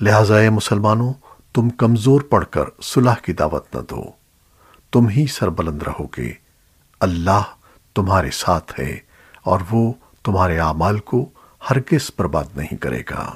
لہٰذا اے مسلمانوں، تم کمزور پڑھ کر صلح کی دعوت نہ دو۔ تم ہی سربلند رہو گے۔ اللہ تمہارے ساتھ ہے اور وہ تمہارے اعمال کو ہرگز برباد نہیں کرے گا۔